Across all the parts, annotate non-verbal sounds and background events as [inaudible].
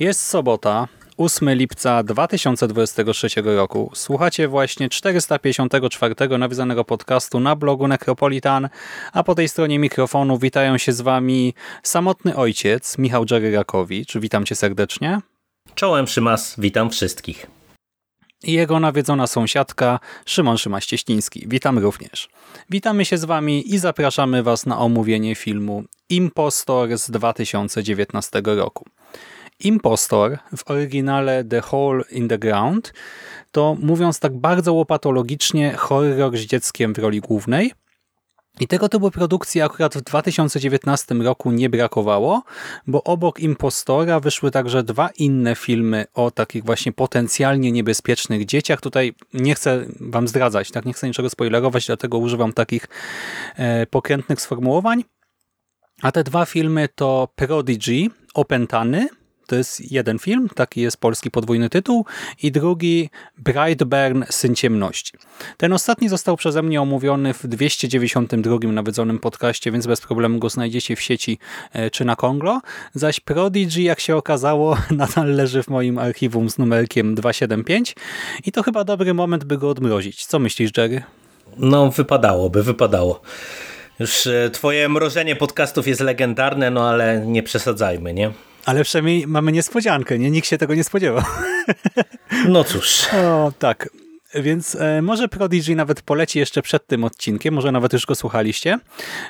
Jest sobota, 8 lipca 2023 roku. Słuchacie właśnie 454 nawiązanego podcastu na blogu Necropolitan, a po tej stronie mikrofonu witają się z Wami samotny ojciec Michał Dżeryrakowicz. Witam Cię serdecznie. Czołem Szymas, witam wszystkich. I jego nawiedzona sąsiadka Szymon Szymaś-Cieśliński. Witam również. Witamy się z Wami i zapraszamy Was na omówienie filmu Impostor z 2019 roku. Impostor w oryginale The Hole in the Ground to mówiąc tak bardzo łopatologicznie horror z dzieckiem w roli głównej. I tego typu produkcji akurat w 2019 roku nie brakowało, bo obok Impostora wyszły także dwa inne filmy o takich właśnie potencjalnie niebezpiecznych dzieciach. Tutaj nie chcę wam zdradzać, tak nie chcę niczego spoilerować, dlatego używam takich e, pokrętnych sformułowań. A te dwa filmy to Prodigy, Opętany to jest jeden film, taki jest polski podwójny tytuł i drugi Brightburn, Syn Ciemności. Ten ostatni został przeze mnie omówiony w 292 nawiedzonym podcaście, więc bez problemu go znajdziecie w sieci e, czy na Konglo. Zaś Prodigy, jak się okazało, [laughs] nadal leży w moim archiwum z numerkiem 275 i to chyba dobry moment, by go odmrozić. Co myślisz, Jerry? No, wypadałoby, wypadało. Już e, twoje mrożenie podcastów jest legendarne, no ale nie przesadzajmy, nie? Ale przynajmniej mamy niespodziankę, nie? Nikt się tego nie spodziewał. [laughs] No cóż. O, tak. Więc e, może Prodigy nawet poleci jeszcze przed tym odcinkiem, może nawet już go słuchaliście.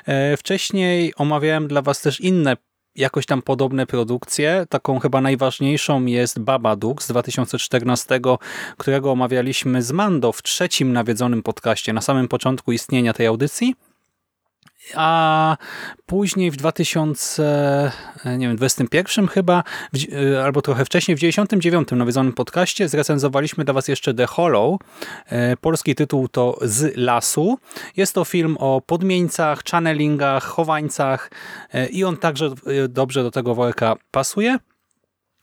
E, wcześniej omawiałem dla was też inne jakoś tam podobne produkcje. Taką chyba najważniejszą jest Babadook z 2014, którego omawialiśmy z Mando w trzecim nawiedzonym podcaście, na samym początku istnienia tej audycji a później w 2021 chyba, e, albo trochę wcześniej, w 99 nawiedzonym podcaście zrecenzowaliśmy dla Was jeszcze The Hollow. E, polski tytuł to Z lasu. Jest to film o podmieńcach, channelingach, chowańcach e, i on także dobrze do tego worka pasuje.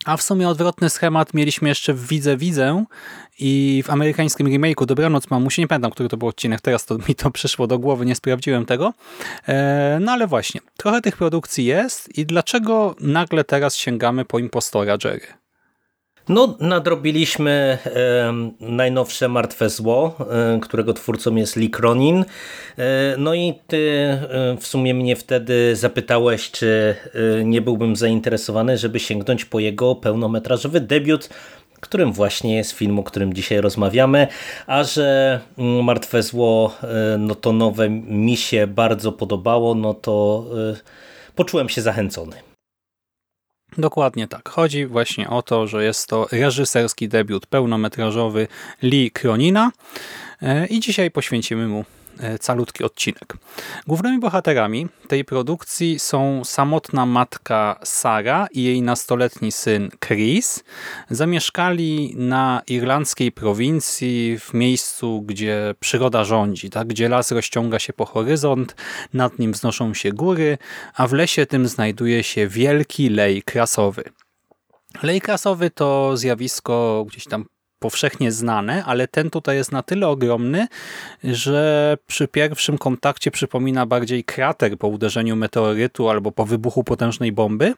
A w sumie odwrotny schemat mieliśmy jeszcze w Widzę Widzę i w amerykańskim remake'u Dobranoc Mamusi, nie pamiętam, który to był odcinek, teraz to mi to przyszło do głowy, nie sprawdziłem tego. E, no ale właśnie, trochę tych produkcji jest i dlaczego nagle teraz sięgamy po impostora Jerry? No, nadrobiliśmy najnowsze Martwe Zło, którego twórcą jest Lee Cronin. E, no i ty w sumie mnie wtedy zapytałeś, czy e, nie byłbym zainteresowany, żeby sięgnąć po jego pełnometrażowy debiut, którym właśnie jest film, o którym dzisiaj rozmawiamy, a że Martwe Zło, e, no to nowe mi się bardzo podobało, no to poczułem się zachęcony. Dokładnie tak. Chodzi właśnie o to, że jest to reżyserski debiut pełnometrażowy Lee Kronina e, i dzisiaj poświęcimy mu calutki odcinek. Głównymi bohaterami tej produkcji są samotna matka Sara i jej nastoletni syn Chris. Zamieszkali na irlandzkiej prowincji w miejscu, gdzie przyroda rządzi, tak? gdzie las rozciąga się po horyzont, nad nim wznoszą się góry, a w lesie tym znajduje się wielki lej krasowy. Lej krasowy to zjawisko gdzieś tam powszechnie znane, ale ten tutaj jest na tyle ogromny, że przy pierwszym kontakcie przypomina bardziej krater po uderzeniu meteorytu albo po wybuchu potężnej bomby.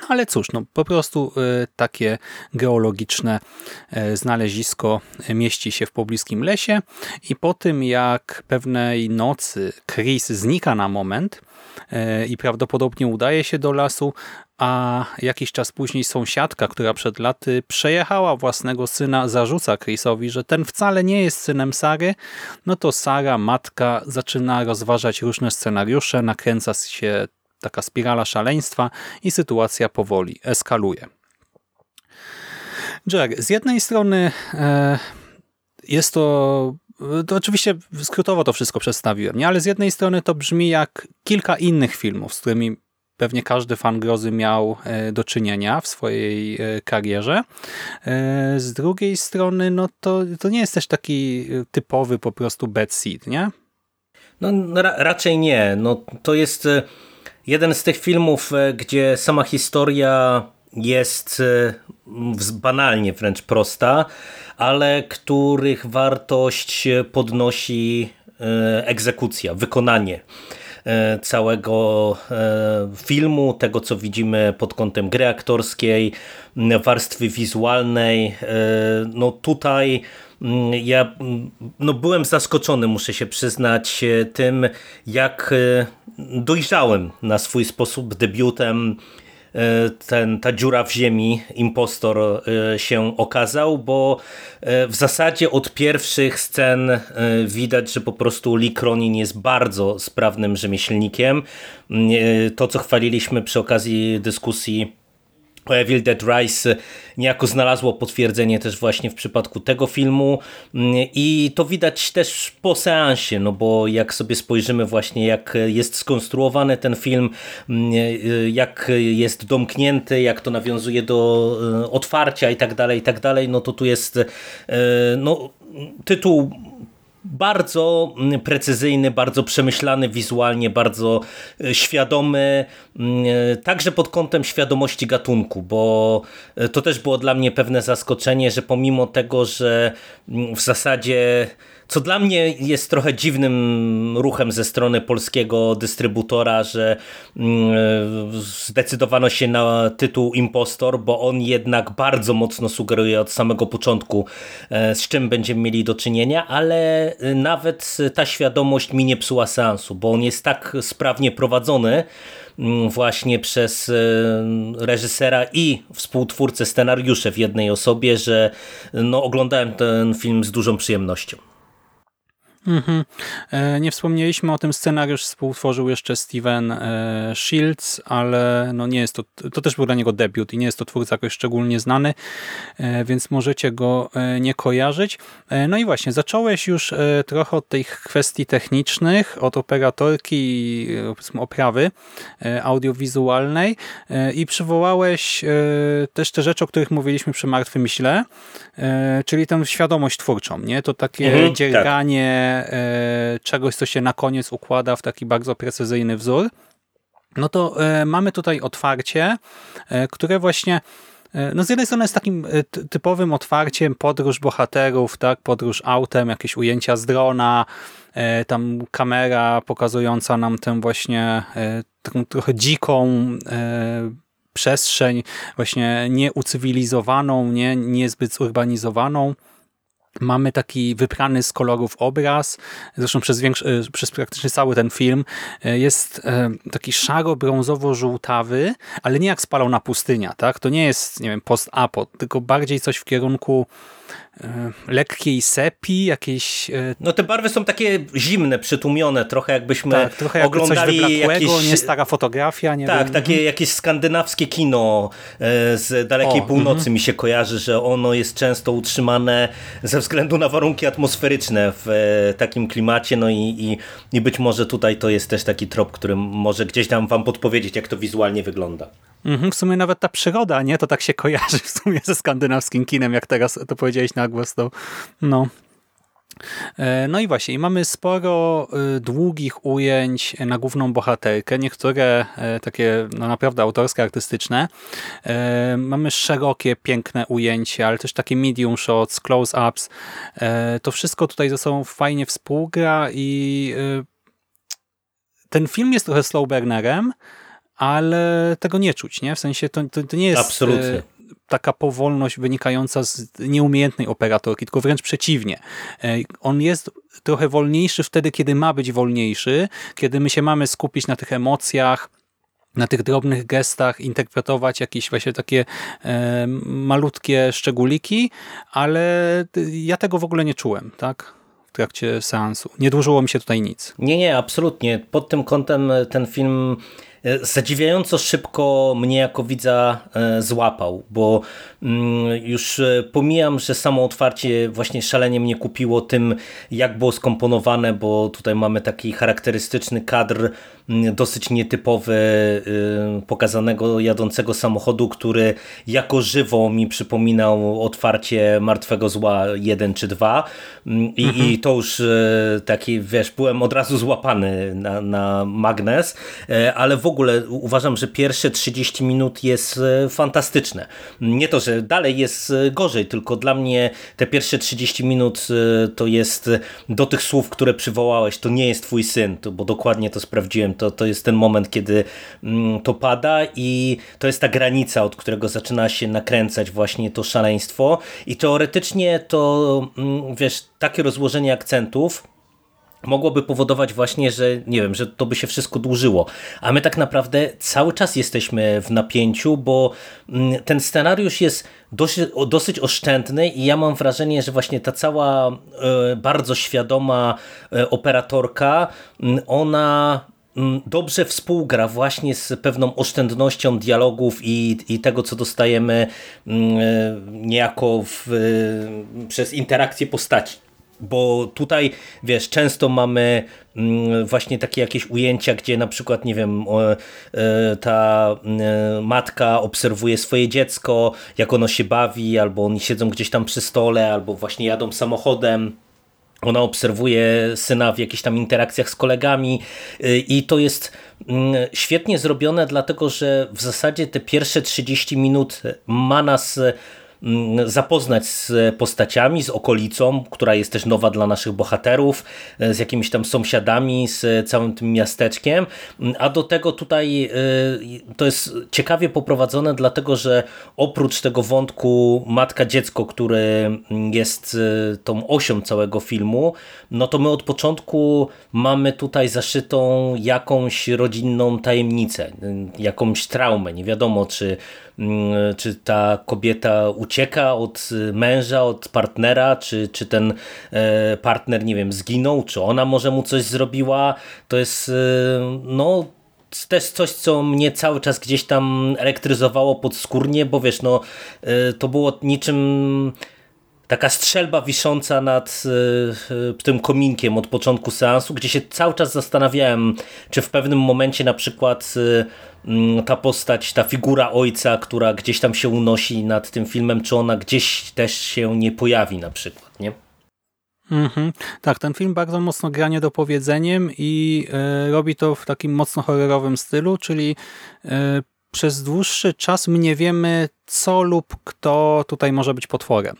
No ale cóż, no po prostu y, takie geologiczne y, znalezisko mieści się w pobliskim lesie i po tym jak pewnej nocy Chris znika na moment i prawdopodobnie udaje się do lasu, a jakiś czas później sąsiadka, która przed laty przejechała własnego syna, zarzuca Chrisowi, że ten wcale nie jest synem Sary, no to Sara, matka, zaczyna rozważać różne scenariusze, nakręca się taka spirala szaleństwa i sytuacja powoli eskaluje. Jack, z jednej strony e, jest to to oczywiście skrótowo to wszystko przedstawiłem, nie? ale z jednej strony to brzmi jak kilka innych filmów, z którymi pewnie każdy fan grozy miał e, do czynienia w swojej e, karierze. E, z drugiej strony, no to, to nie jest też taki typowy po prostu bad seed, nie? No ra raczej nie. No, to jest jeden z tych filmów, gdzie sama historia jest banalnie wręcz prosta, ale których wartość podnosi egzekucja, wykonanie. E, całego filmu, tego co widzimy pod kątem gry aktorskiej, warstwy wizualnej. No tutaj ja no byłem zaskoczony, muszę się przyznać, tym jak dojrzałem na swój sposób debiutem ten, ta dziura w ziemi, impostor e, się okazał, bo e, w zasadzie od pierwszych scen widać, że po prostu Lee Cronin jest bardzo sprawnym rzemieślnikiem. To, co chwaliliśmy przy okazji dyskusji Evil Dead Rise niejako znalazło potwierdzenie też właśnie w przypadku tego filmu. I to widać też po seansie, no bo jak sobie spojrzymy właśnie jak jest skonstruowany ten film, jak jest domknięty, jak to nawiązuje do e, otwarcia i tak dalej, i tak dalej, no to tu jest e, no, tytuł bardzo mm, precyzyjny, bardzo przemyślany wizualnie, bardzo e, świadomy, mm, e, także pod kątem świadomości gatunku, bo e, to też było dla mnie pewne zaskoczenie, że pomimo tego, że mm, w zasadzie co dla mnie jest trochę dziwnym ruchem ze strony polskiego dystrybutora, że mm, zdecydowano się na tytuł Impostor, bo on jednak bardzo mocno sugeruje od samego początku, e, z czym będziemy mieli do czynienia, ale nawet ta świadomość mi nie psuła seansu, bo on jest tak sprawnie prowadzony, mm, właśnie przez e, reżysera i współtwórcę scenariusze w jednej osobie, że no, oglądałem ten film z dużą przyjemnością. Mhm. E, nie wspomnieliśmy o tym, scenariusz współtworzył jeszcze Steven e, Shields, ale no nie jest to, to też był dla niego debiut i nie jest to twórca jakoś szczególnie znany, e, więc możecie go nie kojarzyć. No i właśnie, zacząłeś już trochę od tych kwestii technicznych, od operatorki, oprawy audiowizualnej i przywołałeś też te rzeczy, o których mówiliśmy przy Martwym Źle, czyli tę świadomość twórczą, nie? To takie mhm, tak. E, czegoś, co się na koniec układa w taki bardzo precyzyjny wzór, no to e, mamy tutaj otwarcie, e, które właśnie no z jednej strony jest takim typowym otwarciem podróż bohaterów, tak, podróż autem, jakieś ujęcia z drona, tam kamera pokazująca nam tę właśnie taką trochę dziką przestrzeń, właśnie nieucywilizowaną, nie, niezbyt zurbanizowaną. Mamy taki wyprany z kolorów obraz, zresztą przez, e, przez praktycznie cały ten film e, jest e, taki szaro-brązowo-żółtawy, ale nie jak spalona pustynia, tak? To nie jest, nie wiem, post-apo, tylko bardziej coś w kierunku lekkiej sepi, jakieś... E, no te barwy są takie zimne, przytłumione, trochę jakbyśmy tak, trochę jakby oglądali jakieś... nie stara fotografia, nie Tak, wiem. takie mhm. jakieś skandynawskie kino e, z dalekiej o, północy mhm. mi się kojarzy, że ono jest często utrzymane ze względu na warunki atmosferyczne w takim klimacie, no i, i, i być może tutaj to jest też taki trop, który może gdzieś tam wam podpowiedzieć, jak to wizualnie wygląda. Mhm, w sumie nawet ta przyroda, nie? To tak się kojarzy w sumie ze skandynawskim kinem, jak teraz to powiedziałeś na głos. To, no. E, no i właśnie, mamy sporo e, długich ujęć na główną bohaterkę, niektóre e, takie no naprawdę autorskie, artystyczne. Mamy szerokie, piękne ujęcia, ale też takie medium shots, close-ups. To wszystko tutaj ze sobą fajnie współgra i ten film jest trochę slow burnerem, ale tego nie czuć, nie? W sensie to, to, to nie jest Absolutnie. Taka powolność wynikająca z nieumiejętnej operatorki, tylko wręcz przeciwnie. On jest trochę wolniejszy wtedy, kiedy ma być wolniejszy, kiedy my się mamy skupić na tych emocjach, na tych drobnych gestach interpretować jakieś właśnie takie e, malutkie szczególiki, ale ja tego w ogóle nie czułem, tak? W trakcie seansu. Nie dłużyło mi się tutaj nic. Nie, nie, absolutnie. Pod tym kątem ten film E, zadziwiająco szybko mnie jako widza e, złapał, bo mm, już e, pomijam, że samo otwarcie właśnie szalenie mnie kupiło tym, jak było skomponowane, bo tutaj mamy taki charakterystyczny kadr, dosyć nietypowy, pokazanego jadącego samochodu, który jako żywo mi przypominał otwarcie Martwego Zła 1 czy 2 mm, i, mhm. i to już taki, wiesz, byłem od razu złapany na, na magnes, ale w ogóle uważam, że pierwsze 30 minut jest e, fantastyczne. Nie to, że dalej jest e, gorzej, tylko dla mnie te pierwsze 30 minut e, to jest do tych słów, które przywołałeś, to nie jest twój syn, bo dokładnie to sprawdziłem, to, to jest ten moment, kiedy mm, to pada i to jest ta granica, od którego zaczyna się nakręcać właśnie to szaleństwo i teoretycznie to, mm, wiesz, takie rozłożenie akcentów mogłoby powodować właśnie, że nie wiem, że to by się wszystko dłużyło. A my tak naprawdę cały czas jesteśmy w napięciu, bo mm, ten scenariusz jest dosyć, oszczędny i ja mam wrażenie, że właśnie ta cała e, bardzo świadoma e, operatorka, ona dobrze współgra właśnie z pewną oszczędnością dialogów i, i tego, co dostajemy e, niejako w, przez interakcję postaci. Bo tutaj, wiesz, często mamy mm, właśnie takie jakieś ujęcia, gdzie na przykład, nie wiem, e, ta e, matka obserwuje swoje dziecko, jak ono się bawi, albo oni siedzą gdzieś tam przy stole, albo właśnie jadą samochodem. Ona obserwuje syna w jakichś tam interakcjach z kolegami e, i to jest mm, świetnie zrobione, dlatego że w zasadzie te pierwsze 30 minut ma nas zapoznać z postaciami, z okolicą, która jest też nowa dla naszych bohaterów, e, z jakimiś tam sąsiadami, z całym tym miasteczkiem, mm, a do tego tutaj e, to jest ciekawie poprowadzone, dlatego że oprócz tego wątku matka-dziecko, który jest e, tą osią całego filmu, no to my od początku mamy tutaj zaszytą jakąś rodzinną tajemnicę, jakąś traumę. Nie wiadomo, czy Mm, czy ta kobieta ucieka od męża, od partnera, czy, czy ten e, partner, nie wiem, zginął, czy ona może mu coś zrobiła. To jest, e, no, też coś, co mnie cały czas gdzieś tam elektryzowało podskórnie, bo wiesz, no, e, to było niczym taka strzelba wisząca nad tym kominkiem od początku seansu, gdzie się cały czas zastanawiałem, czy w pewnym momencie na przykład Mm, ta postać, ta figura ojca, która gdzieś tam się unosi nad tym filmem, czy ona gdzieś też się nie pojawi na przykład, nie? Mhm. Tak, ten film bardzo mocno gra niedopowiedzeniem i y, robi to w takim mocno horrorowym stylu, czyli przez dłuższy czas my nie wiemy, co lub kto tutaj może być potworem.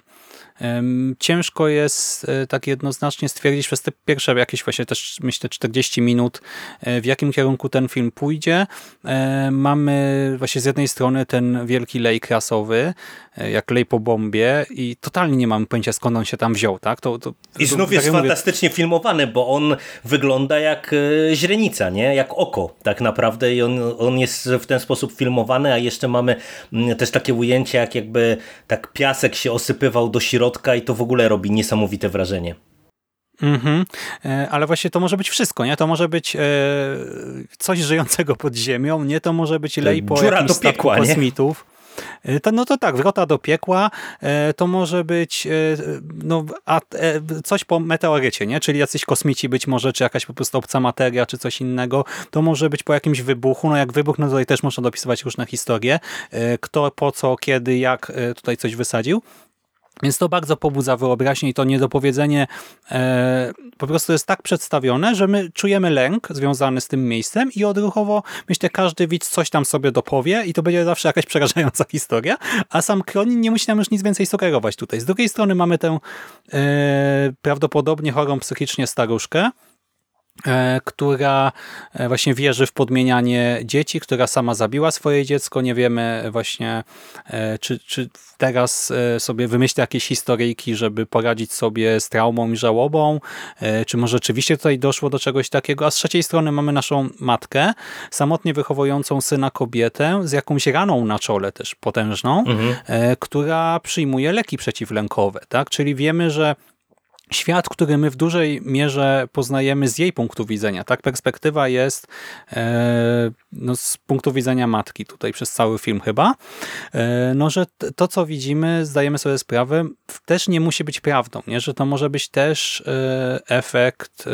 Ciężko jest e, tak jednoznacznie stwierdzić przez te pierwsze jakieś właśnie też myślę 40 minut, e, w jakim kierunku ten film pójdzie. E, mamy właśnie z jednej strony ten wielki lej krasowy, jak lej po bombie i totalnie nie mam pojęcia skąd on się tam wziął. Tak? To, to, I znów to, jest tak fantastycznie mówię... filmowany, bo on wygląda jak źrenica, nie? jak oko tak naprawdę i on, on jest w ten sposób filmowany, a jeszcze mamy mm, też takie ujęcie, jak jakby tak piasek się osypywał do środka środka i to w ogóle robi niesamowite wrażenie. Mhm, e, ale właśnie to może być wszystko, nie? To może być e, coś żyjącego pod ziemią, nie? To może być lej po Dziura do piekła, kosmitów. E, to, no to tak, wrota do piekła, e, to może być no, a, coś po meteorycie, nie? czyli jacyś kosmici być może, czy jakaś po prostu obca materia, czy coś innego. To może być po jakimś wybuchu, no jak wybuch, no tutaj też można dopisywać różne historie, kto, po co, kiedy, jak tutaj coś wysadził. Więc to bardzo pobudza wyobraźnię i to niedopowiedzenie e, po prostu jest tak przedstawione, że my czujemy lęk związany z tym miejscem i odruchowo, myślę, każdy widz coś tam sobie dopowie i to będzie zawsze jakaś przerażająca historia, a sam Kronin nie musi nam już nic więcej sugerować tutaj. Z drugiej strony mamy tę e, prawdopodobnie chorą psychicznie staruszkę, która e, właśnie wierzy w podmienianie dzieci, która sama zabiła swoje dziecko. Nie wiemy właśnie, e, czy, czy teraz sobie wymyśla jakieś historyjki, żeby poradzić sobie z traumą i żałobą, czy może rzeczywiście tutaj doszło do czegoś takiego. A z trzeciej strony mamy naszą matkę, samotnie wychowującą syna kobietę z jakąś raną na czole też potężną, mhm. która przyjmuje leki przeciwlękowe. tak? Czyli wiemy, że świat, który my w dużej mierze poznajemy z jej punktu widzenia. Tak, perspektywa jest e, no, z punktu widzenia matki tutaj przez cały film chyba, e, no, że to, co widzimy, zdajemy sobie sprawę, też nie musi być prawdą, nie? że to może być też e, efekt e,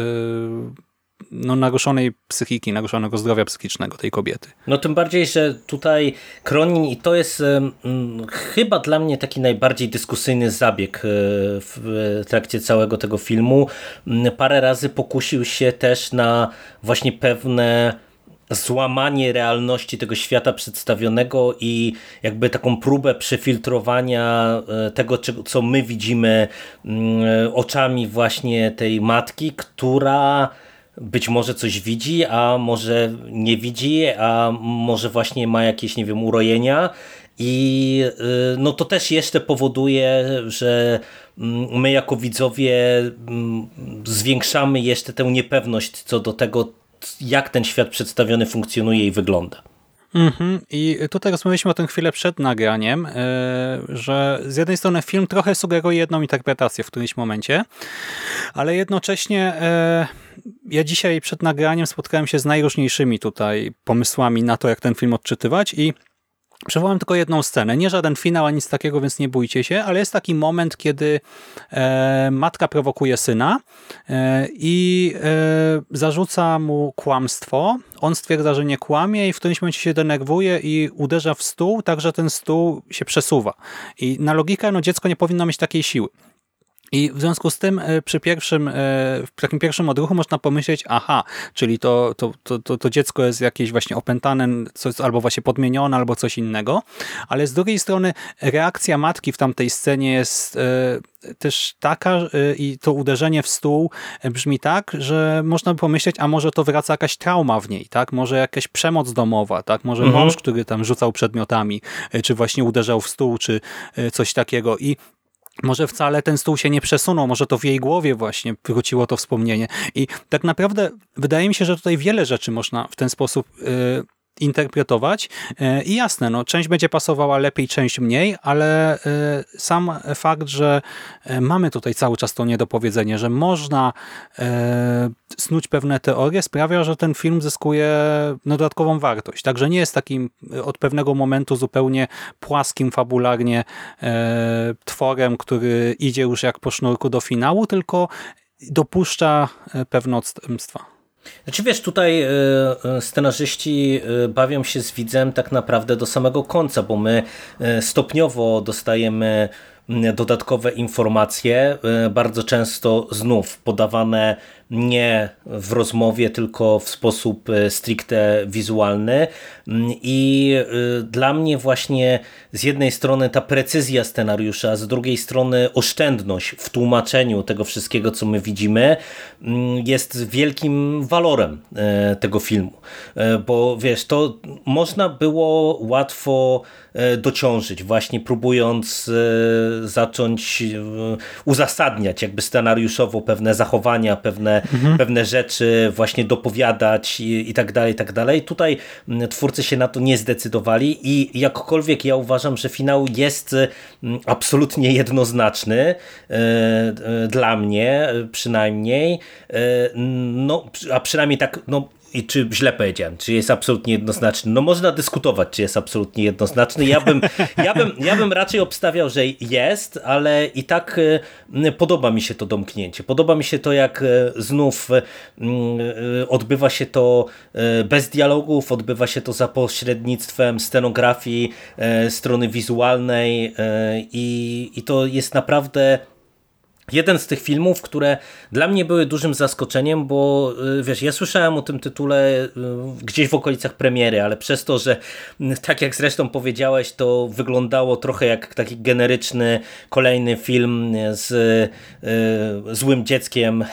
no, naruszonej psychiki, naruszonego zdrowia psychicznego tej kobiety. No tym bardziej, że tutaj Kronin i to jest um, chyba dla mnie taki najbardziej dyskusyjny zabieg e, w trakcie całego tego filmu. Parę razy pokusił się też na właśnie pewne złamanie realności tego świata przedstawionego i jakby taką próbę przefiltrowania e, tego, co my widzimy oczami właśnie tej matki, która być może coś widzi, a może nie widzi, a może właśnie ma jakieś, nie wiem, urojenia i y, no to też jeszcze powoduje, że mm, my jako widzowie mm, zwiększamy jeszcze tę niepewność co do tego, jak ten świat przedstawiony funkcjonuje i wygląda. Mhm. I tutaj rozmawialiśmy o tym chwilę przed nagraniem, e, że z jednej strony film trochę sugeruje jedną interpretację w którymś momencie, ale jednocześnie e, ja dzisiaj przed nagraniem spotkałem się z najróżniejszymi tutaj pomysłami na to, jak ten film odczytywać i Przywołam tylko jedną scenę, nie żaden finał, ani nic takiego, więc nie bójcie się, ale jest taki moment, kiedy e, matka prowokuje syna e, i e, zarzuca mu kłamstwo. On stwierdza, że nie kłamie i w którymś momencie się denerwuje i uderza w stół, tak że ten stół się przesuwa. I na logikę no, dziecko nie powinno mieć takiej siły. I w związku z tym e, przy pierwszym, e, w takim pierwszym odruchu można pomyśleć, aha, czyli to, to, to, to, dziecko jest jakieś właśnie opętane, coś, albo właśnie podmienione, albo coś innego, ale z drugiej strony reakcja matki w tamtej scenie jest e, też taka i to uderzenie w stół brzmi tak, że można by pomyśleć, a może to wraca jakaś trauma w niej, tak? Może jakaś przemoc domowa, tak? Może mhm. mąż, który tam rzucał przedmiotami, czy właśnie uderzał w stół, czy coś takiego i może wcale ten stół się nie przesunął, może to w jej głowie właśnie wróciło to wspomnienie. I tak naprawdę wydaje mi się, że tutaj wiele rzeczy można w ten sposób y, interpretować e, i jasne, no, część będzie pasowała lepiej, część mniej, ale e, sam fakt, że e, mamy tutaj cały czas to niedopowiedzenie, że można snuć pewne teorie sprawia, że ten film zyskuje no, dodatkową wartość. Także nie jest takim od pewnego momentu zupełnie płaskim fabularnie tworem, który idzie już jak po sznurku do finału, tylko dopuszcza pewne odstępstwa. Znaczy wiesz, tutaj e, e, scenarzyści e, bawią się z widzem tak naprawdę do samego końca, bo my stopniowo dostajemy dodatkowe informacje, bardzo często znów podawane nie w rozmowie, tylko w sposób e, stricte wizualny. Mm, I e, dla mnie właśnie z jednej strony ta precyzja scenariusza, z drugiej strony oszczędność w tłumaczeniu tego wszystkiego, co my widzimy, mm, jest wielkim walorem e, tego filmu. Bo wiesz, to można było łatwo dociążyć, właśnie próbując zacząć uzasadniać jakby scenariuszowo pewne zachowania, pewne mhm. pewne rzeczy właśnie dopowiadać i, i tak dalej, i tak dalej. Tutaj mm, twórcy się na to nie zdecydowali i jakkolwiek ja uważam, że finał jest mm, absolutnie jednoznaczny e, e, dla mnie przynajmniej, e, no, a przynajmniej tak no, i czy źle powiedziałem, czy jest absolutnie jednoznaczny. No można dyskutować, czy jest absolutnie jednoznaczny. Ja bym, ja bym, ja bym raczej obstawiał, że jest, ale i tak e, podoba mi się to domknięcie. Podoba mi się to, jak e, znów odbywa się to bez dialogów, odbywa się to za pośrednictwem scenografii, strony wizualnej i, i to jest naprawdę jeden z tych filmów, które dla mnie były dużym zaskoczeniem, bo y, wiesz, ja słyszałem o tym tytule y, gdzieś w okolicach premiery, ale przez to, że y, tak jak zresztą powiedziałeś, to wyglądało trochę jak taki generyczny kolejny film z złym dzieckiem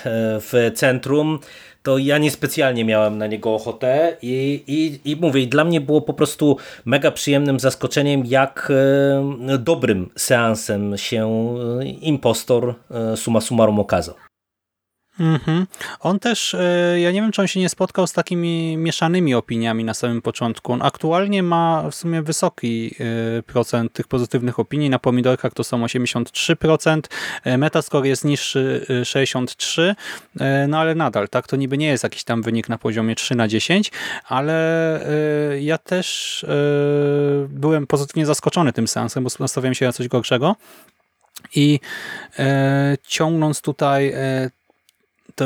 w centrum, to ja niespecjalnie miałem na niego ochotę i, i, i mówię, dla mnie było po prostu mega przyjemnym zaskoczeniem, jak dobrym seansem się Impostor suma summarum okazał. Mhm. On też, e, ja nie wiem, czy on się nie spotkał z takimi mieszanymi opiniami na samym początku. On aktualnie ma w sumie wysoki e, procent tych pozytywnych opinii. Na pomidorkach to są 83%, e, Metascore jest niższy 63%, no ale nadal, tak, to niby nie jest jakiś tam wynik na poziomie 3 na 10, ale ja też byłem pozytywnie zaskoczony tym seansem, bo nastawiałem się na coś gorszego. I ciągnąc tutaj to,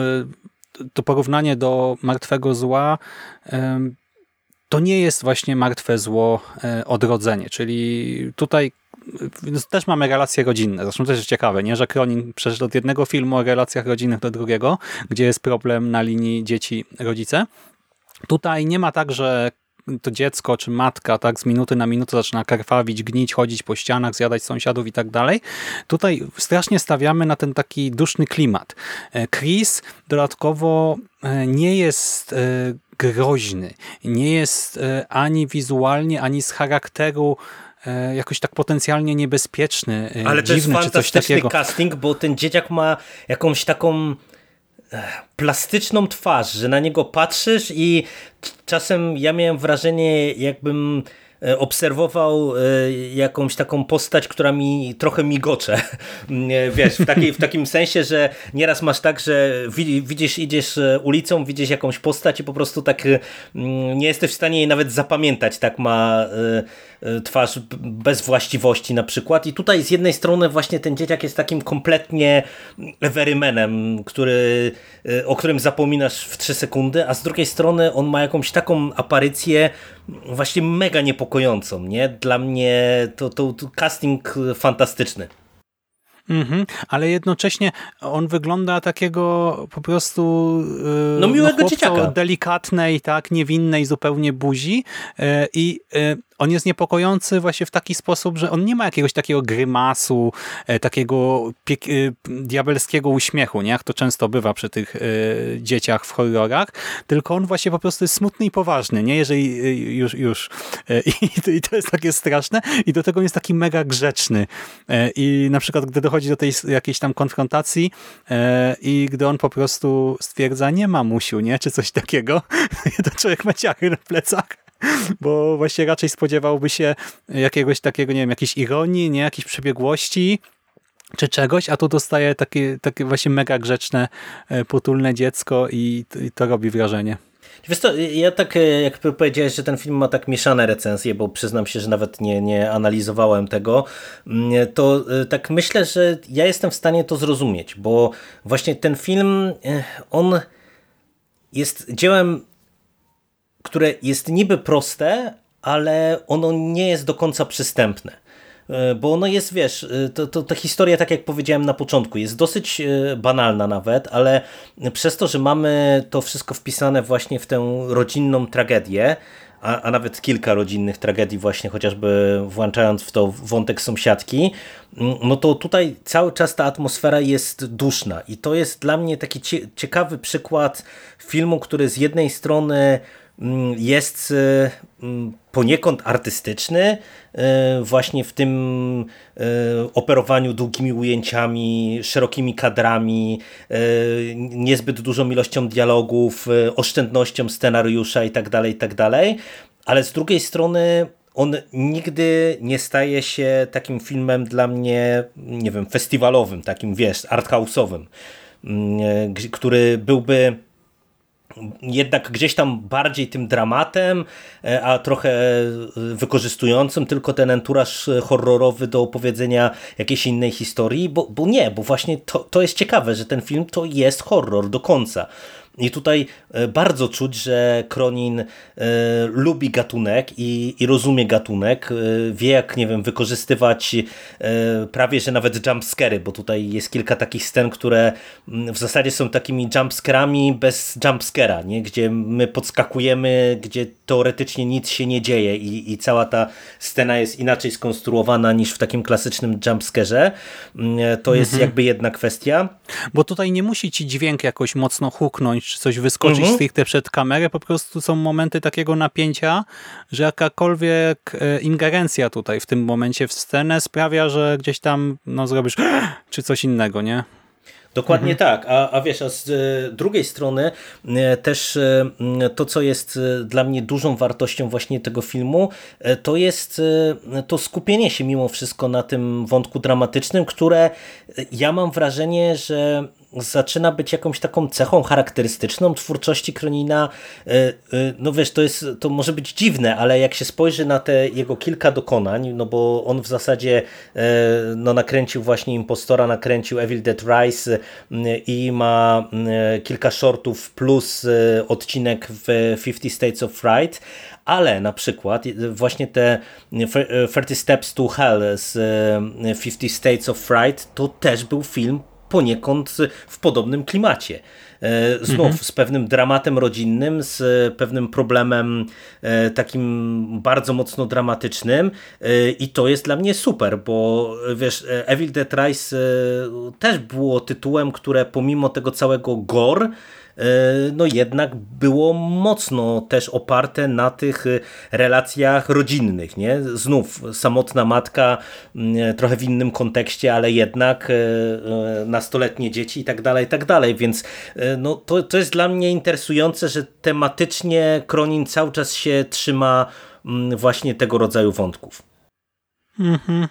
to porównanie do martwego zła to nie jest właśnie martwe zło e, odrodzenie, czyli tutaj też mamy relacje rodzinne. Zresztą też jest ciekawe, nie? że Kronin przeszedł od jednego filmu o relacjach rodzinnych do drugiego, gdzie jest problem na linii dzieci-rodzice. Tutaj nie ma tak, że to dziecko czy matka tak z minuty na minutę zaczyna krwawić, gnić, chodzić po ścianach, zjadać sąsiadów i tak dalej. Tutaj strasznie stawiamy na ten taki duszny klimat. E, Chris dodatkowo e, nie jest e, groźny, nie jest ani wizualnie, ani z charakteru jakoś tak potencjalnie niebezpieczny, Ale to dziwny, jest fantastyczny casting, bo ten dzieciak ma jakąś taką plastyczną twarz, że na niego patrzysz i czasem ja miałem wrażenie, jakbym e, obserwował e, jakąś taką postać, która mi trochę migocze. [laughs] Wiesz, w, w takim sensie, że nieraz masz tak, że widzisz, idziesz e, ulicą, widzisz jakąś postać i po prostu tak nie jesteś w stanie jej nawet zapamiętać. Tak ma twarz bez właściwości na przykład. I tutaj z jednej strony właśnie ten dzieciak jest takim kompletnie everymanem, który, y, o którym zapominasz w 3 sekundy, a z drugiej strony on ma jakąś taką aparycję właśnie mega niepokojącą. Nie? Dla mnie to, to, to casting fantastyczny. Mhm, ale jednocześnie on wygląda takiego po prostu yy, no miłego no, dzieciaka. delikatnej, tak, niewinnej zupełnie buzi yy, i yy, on jest niepokojący właśnie w taki sposób, że on nie ma jakiegoś takiego grymasu, e, takiego e, diabelskiego uśmiechu, nie? jak to często bywa przy tych e, dzieciach w horrorach, tylko on właśnie po prostu jest smutny i poważny, nie? jeżeli już, już. [laughs] I to jest takie straszne i do tego jest taki mega grzeczny i na przykład gdy dochodzi do tej jakiejś tam konfrontacji i gdy on po prostu stwierdza, nie ma musiu, nie? czy coś takiego, [laughs] to człowiek ma ciachy na plecach [laughs] bo właśnie raczej spodziewałby się jakiegoś takiego, nie wiem, jakiejś ironii, nie, jakiejś przebiegłości, czy czegoś, a tu dostaje takie, takie właśnie mega grzeczne, e, potulne dziecko i, i to robi wrażenie. Wiesz co, ja tak e, jak powiedziałeś, że ten film ma tak mieszane recenzje, bo przyznam się, że nawet nie, nie analizowałem tego, mm, to e, tak myślę, że ja jestem w stanie to zrozumieć, bo właśnie ten film, on jest dziełem które jest niby proste, ale ono nie jest do końca przystępne. E, bo ono jest, wiesz, e, to, to, ta historia, tak jak powiedziałem na początku, jest dosyć e, banalna nawet, ale przez to, że mamy to wszystko wpisane właśnie w tę rodzinną tragedię, a, a nawet kilka rodzinnych tragedii właśnie, chociażby włączając w to wątek sąsiadki, no to tutaj cały czas ta atmosfera jest duszna i to jest dla mnie taki ciekawy przykład filmu, który z jednej strony jest y, mm, poniekąd artystyczny, y, właśnie w tym y, operowaniu długimi ujęciami, szerokimi kadrami, niezbyt dużą ilością dialogów, oszczędnością scenariusza itd., tak itd., tak ale z drugiej strony on nigdy nie staje się takim filmem dla mnie, nie wiem, festiwalowym, takim, wiesz, arthouse'owym, mm, który byłby jednak gdzieś tam bardziej tym dramatem, e, a trochę wykorzystującym tylko ten enturaż horrorowy do opowiedzenia jakiejś innej historii, bo, bo nie, bo właśnie to, to jest ciekawe, że ten film to jest horror do końca. I tutaj e, bardzo czuć, że Kronin e, lubi gatunek i, i rozumie gatunek, e, wie jak, nie wiem, wykorzystywać prawie, że nawet jumpscary, bo tutaj jest kilka takich scen, które mm, w zasadzie są takimi jumpscarami bez jumpscara, nie? gdzie my podskakujemy, gdzie teoretycznie nic się nie dzieje i, i cała ta scena jest inaczej skonstruowana niż w takim klasycznym jumpscarze. Mm, to jest mhm. jakby jedna kwestia. Bo tutaj nie musi ci dźwięk jakoś mocno huknąć, czy coś wyskoczyć mhm. stricte przed kamerę, po prostu są momenty takiego napięcia, że jakakolwiek e, ingerencja tutaj w tym momencie w scenę sprawia, że gdzieś tam no, zrobisz [gasps] czy coś innego, nie? Dokładnie mhm. tak, a, a wiesz, a z e, drugiej strony e, też e, to, co jest dla mnie dużą wartością właśnie tego filmu, to jest to skupienie się mimo wszystko na tym wątku dramatycznym, które ja mam wrażenie, że zaczyna być jakąś taką cechą charakterystyczną twórczości Kronina. E, e, no wiesz, to, jest, to może być dziwne, ale jak się spojrzy na te jego kilka dokonań, no bo on w zasadzie e, no nakręcił właśnie Impostora, nakręcił Evil Dead Rise i ma kilka shortów plus odcinek w 50 States of Fright, ale na przykład właśnie te 30 Steps to Hell z 50 States of Fright to też był film poniekąd w podobnym klimacie. E, znów mhm. z pewnym dramatem rodzinnym, z pewnym problemem e, takim bardzo mocno dramatycznym e, i to jest dla mnie super, bo wiesz, Evil Dead Rise też było tytułem, które pomimo tego całego gore no jednak było mocno też oparte na tych e, relacjach rodzinnych. Nie? Znów samotna matka, mm, trochę w innym kontekście, ale jednak e, nastoletnie dzieci i tak dalej, i tak dalej. Więc no, to, to jest dla mnie interesujące, że tematycznie Kronin cały czas się trzyma mm, właśnie tego rodzaju wątków. Mhm.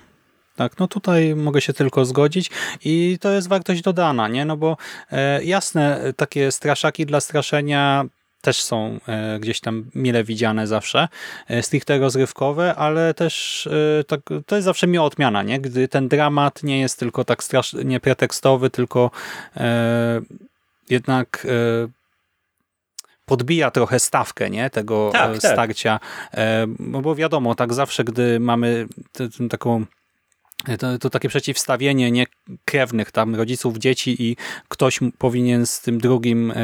Tak, no tutaj mogę się tylko zgodzić i to jest wartość dodana, nie? No bo e, jasne, takie straszaki dla straszenia też są e, gdzieś tam mile widziane zawsze, e, stricte rozrywkowe, ale też e, tak, to jest zawsze miła odmiana, nie? Gdy ten dramat nie jest tylko tak strasznie pretekstowy, tylko e, jednak e, podbija trochę stawkę nie? tego tak, tak. starcia. Tak. No bo wiadomo, tak zawsze, gdy mamy taką to, to, takie przeciwstawienie niekrewnych tam rodziców, dzieci i ktoś powinien z tym drugim, e,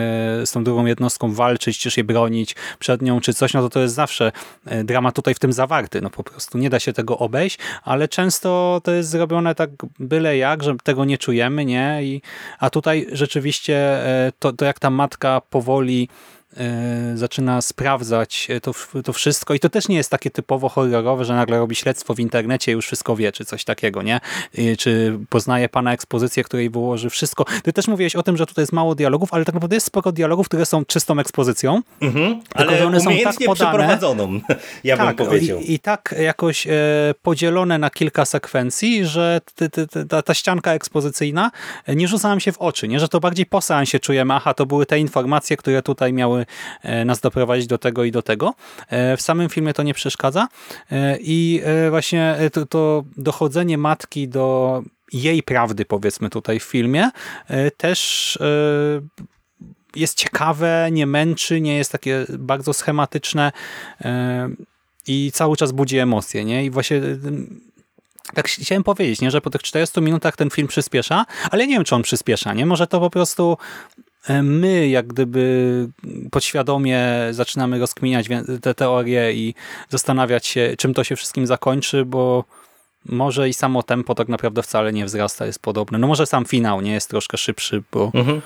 z tą drugą jednostką walczyć, czy się bronić przed nią, czy coś, no to to jest zawsze e, dramat tutaj w tym zawarty, no po prostu nie da się tego obejść, ale często to jest zrobione tak byle jak, że tego nie czujemy, nie? I, a tutaj rzeczywiście e, to, to jak ta matka powoli E, zaczyna sprawdzać to, to wszystko i to też nie jest takie typowo horrorowe, że nagle robi śledztwo w internecie i już wszystko wie, czy coś takiego, nie? Czy poznaje pana ekspozycję, której wyłoży wszystko. Ty też mówiłeś o tym, że tutaj jest mało dialogów, ale tak naprawdę jest sporo dialogów, które są czystą ekspozycją. Mhm, tylko, ale one są tak podane, przeprowadzoną, ja tak, bym powiedział. I, I, tak jakoś e, podzielone na kilka sekwencji, że ty, ty, ty, ta, ta, ścianka ekspozycyjna nie rzuca nam się w oczy, nie? Że to bardziej po seansie czujemy, aha, to były te informacje, które tutaj miały E, nas doprowadzić do tego i do tego. E, w samym filmie to nie przeszkadza e, i właśnie to, to dochodzenie matki do jej prawdy, powiedzmy tutaj w filmie, też jest ciekawe, nie męczy, nie jest takie bardzo schematyczne i cały czas budzi emocje, nie? I właśnie tak chciałem powiedzieć, nie, że po tych 40 minutach ten film przyspiesza, ale nie wiem, czy on przyspiesza, nie? Może to po prostu my jak gdyby podświadomie zaczynamy rozkminiać te teorie i zastanawiać się, czym to się wszystkim zakończy, bo może i samo tempo tak naprawdę wcale nie wzrasta, jest podobne. No może sam finał nie jest troszkę szybszy, bo... Mhm.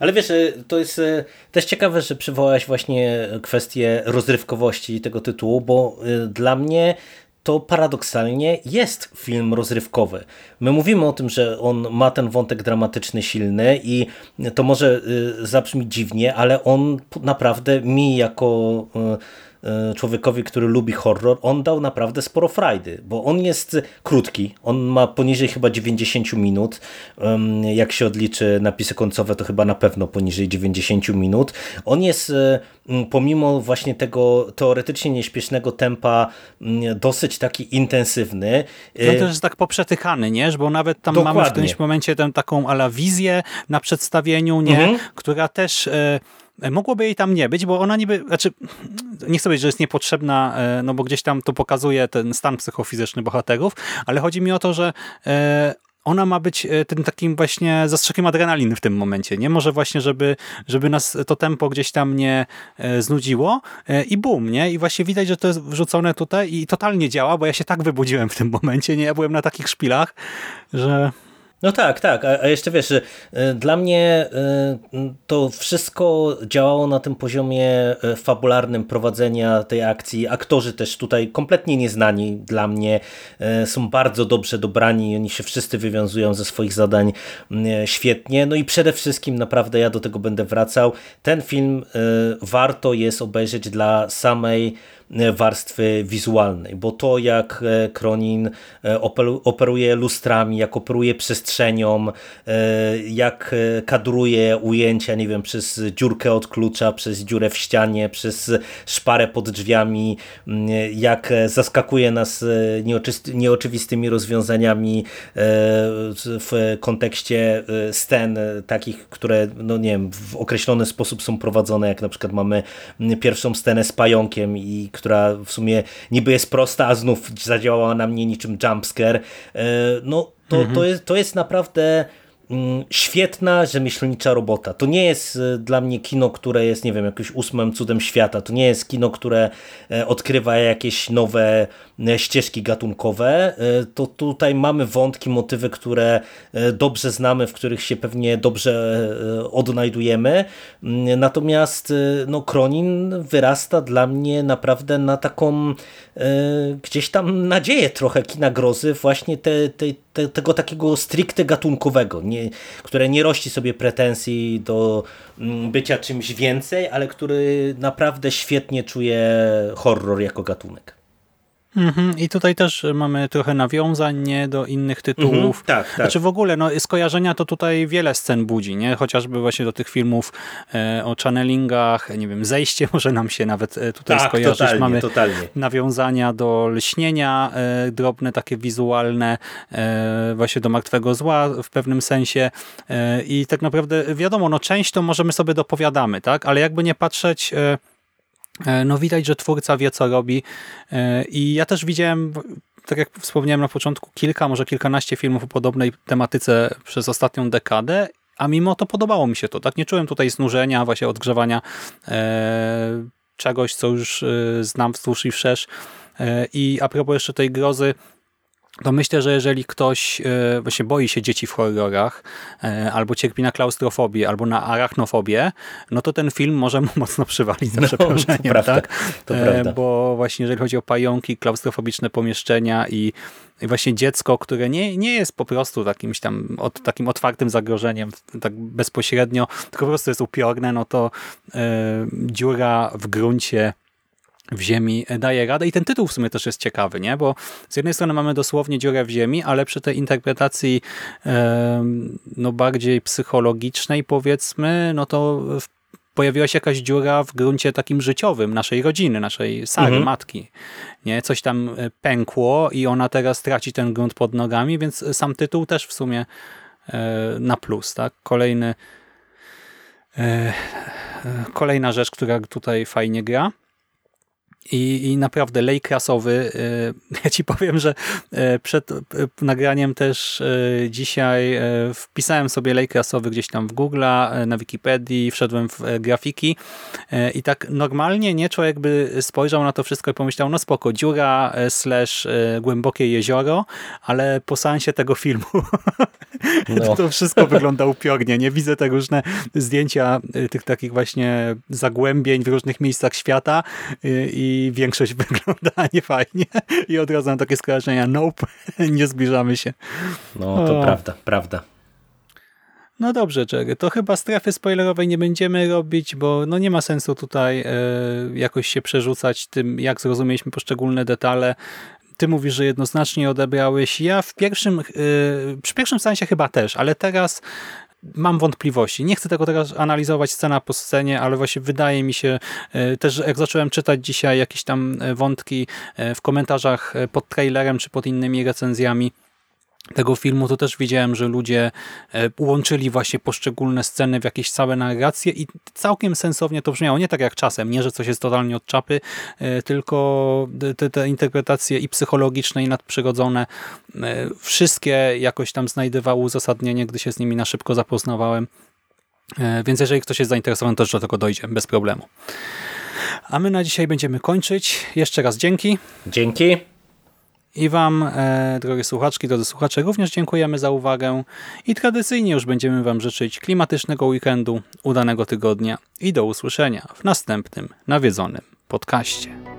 Ale wiesz, e, to jest e, też ciekawe, że przywołałeś właśnie kwestię rozrywkowości tego tytułu, bo e, dla mnie to paradoksalnie jest film rozrywkowy. My mówimy o tym, że on ma ten wątek dramatyczny silny i to może y, zabrzmi dziwnie, ale on naprawdę mi jako y, człowiekowi, który lubi horror, on dał naprawdę sporo frajdy, bo on jest krótki, on ma poniżej chyba 90 minut, jak się odliczy napisy końcowe, to chyba na pewno poniżej 90 minut. On jest e, pomimo właśnie tego teoretycznie nieśpiesznego tempa dosyć taki intensywny. No też jest tak poprzetykany, nie? Bo nawet tam Dokładnie. mamy w którymś momencie tę taką ala wizję na przedstawieniu, nie? Mhm. Która też e, E, mogłoby jej tam nie być, bo ona niby, znaczy nie chcę powiedzieć, że jest niepotrzebna, e, no bo gdzieś tam to pokazuje ten stan psychofizyczny bohaterów, ale chodzi mi o to, że e, ona ma być e, tym takim właśnie zastrzykiem adrenaliny w tym momencie, nie? Może właśnie, żeby, żeby nas to tempo gdzieś tam nie e, znudziło i bum, nie? I właśnie widać, że to jest wrzucone tutaj i totalnie działa, bo ja się tak wybudziłem w tym momencie, nie? Ja byłem na takich szpilach, że no tak, tak, a, jeszcze wiesz, y, dla mnie y, to wszystko działało na tym poziomie y, fabularnym prowadzenia tej akcji. Aktorzy też tutaj kompletnie nieznani dla mnie są bardzo dobrze dobrani, oni się wszyscy wywiązują ze swoich zadań świetnie. No i przede wszystkim naprawdę ja do tego będę wracał. Ten film warto jest obejrzeć dla samej warstwy wizualnej, bo to jak e, Kronin e, operuje lustrami, jak operuje przestrzenią, e, jak kadruje ujęcia, nie wiem, przez dziurkę od klucza, przez dziurę w ścianie, przez szparę pod drzwiami, jak zaskakuje nas nieoczywistymi rozwiązaniami w kontekście scen takich, które no nie wiem, w określony sposób są prowadzone, jak na przykład mamy pierwszą scenę z pająkiem i która w sumie niby jest prosta, a znów zadziałała na mnie niczym jumpscare. E, no to, mhm. to, jest, to jest naprawdę świetna, rzemieślnicza robota. To nie jest e, dla mnie kino, które jest, nie wiem, jakimś ósmym cudem świata. To nie jest kino, które e, odkrywa jakieś nowe e, ścieżki gatunkowe. To tutaj mamy wątki, motywy, które dobrze znamy, w których się pewnie dobrze odnajdujemy. Mm, natomiast no, Kronin wyrasta dla mnie naprawdę na taką gdzieś tam nadzieję trochę kina grozy, właśnie te, te, te, tego takiego stricte gatunkowego. Nie, które nie rości sobie pretensji do mm, bycia czymś więcej, ale który naprawdę świetnie czuje horror jako gatunek. Mhm. I tutaj też mamy trochę nawiązań nie, do innych tytułów. Mhm, tak, tak. Znaczy w ogóle no, skojarzenia to tutaj wiele scen budzi, nie? chociażby właśnie do tych filmów e, o channelingach, nie wiem, zejście [laughs] może nam się nawet e, tutaj tak, skojarzyć. Totalnie, mamy totalnie. nawiązania do lśnienia, e, drobne takie wizualne, e, właśnie do martwego zła w pewnym sensie e, i tak naprawdę wiadomo, no część to możemy sobie dopowiadamy, tak? ale jakby nie patrzeć no widać, że twórca wie, co robi e, i ja też widziałem, tak jak wspomniałem na początku, kilka, może kilkanaście filmów o podobnej tematyce przez ostatnią dekadę, a mimo to podobało mi się to. Tak nie czułem tutaj znużenia, właśnie odgrzewania e, czegoś, co już znam wzdłuż i wszerz. I a propos jeszcze tej grozy, to myślę, że jeżeli ktoś e, właśnie boi się dzieci w horrorach, e, albo cierpi na klaustrofobię, albo na arachnofobię, no to ten film może mu [laughs] mocno przywalić za no, przeproszeniem. To prawda, tak? to prawda. E, bo właśnie jeżeli chodzi o pająki, klaustrofobiczne pomieszczenia i, i właśnie dziecko, które nie, nie jest po prostu takimś tam od, takim otwartym zagrożeniem, tak bezpośrednio, tylko po prostu jest upiorne, no to dziura w gruncie w ziemi daje radę i ten tytuł w sumie też jest ciekawy, nie? bo z jednej strony mamy dosłownie dziurę w ziemi, ale przy tej interpretacji no bardziej psychologicznej powiedzmy, no to pojawiła się jakaś dziura w gruncie takim życiowym naszej rodziny, naszej Sary, mhm. matki. Nie? Coś tam e, pękło i ona teraz traci ten grunt pod nogami, więc sam tytuł też w sumie e, na plus. tak? Kolejny e, kolejna rzecz, która tutaj fajnie gra. I, i naprawdę lej krasowy. E, [laughs] ja ci powiem, że e, przed e, nagraniem też dzisiaj wpisałem sobie lej krasowy gdzieś tam w Google, na Wikipedii, wszedłem w grafiki i tak normalnie nie człowiek by spojrzał na to wszystko i pomyślał, no spoko, dziura slash głębokie jezioro, ale po seansie tego filmu [laughs] no. to wszystko wygląda upiornie. Nie widzę te różne zdjęcia tych takich właśnie zagłębień w różnych miejscach świata i i większość [laughs] wygląda [laughs] niefajnie i od razu mam takie skojarzenia, nope, [laughs] nie zbliżamy się. No to o. prawda, prawda. No dobrze, Jerry, to chyba strefy spoilerowej nie będziemy robić, bo no nie ma sensu tutaj e, jakoś się przerzucać tym, jak zrozumieliśmy poszczególne detale. Ty mówisz, że jednoznacznie odebrałeś. Ja w pierwszym, e, przy pierwszym sensie chyba też, ale teraz mam wątpliwości. Nie chcę tego teraz analizować scena po scenie, ale właśnie wydaje mi się, e, też jak zacząłem czytać dzisiaj jakieś tam e, wątki e, w komentarzach pod trailerem czy pod innymi recenzjami, tego filmu, to też widziałem, że ludzie e, łączyli właśnie poszczególne sceny w jakieś całe narracje i całkiem sensownie to brzmiało. Nie tak jak czasem, nie, że coś jest totalnie od czapy, e, tylko te, te interpretacje i psychologiczne, i nadprzyrodzone, e, wszystkie jakoś tam znajdowały uzasadnienie, gdy się z nimi na szybko zapoznawałem. Więc jeżeli ktoś jest zainteresowany, to już do tego dojdzie, bez problemu. A my na dzisiaj będziemy kończyć. Jeszcze raz dzięki. Dzięki. I Wam, e, drogie słuchaczki, drodzy słuchacze, również dziękujemy za uwagę i tradycyjnie już będziemy Wam życzyć klimatycznego weekendu, udanego tygodnia i do usłyszenia w następnym nawiedzonym podcaście.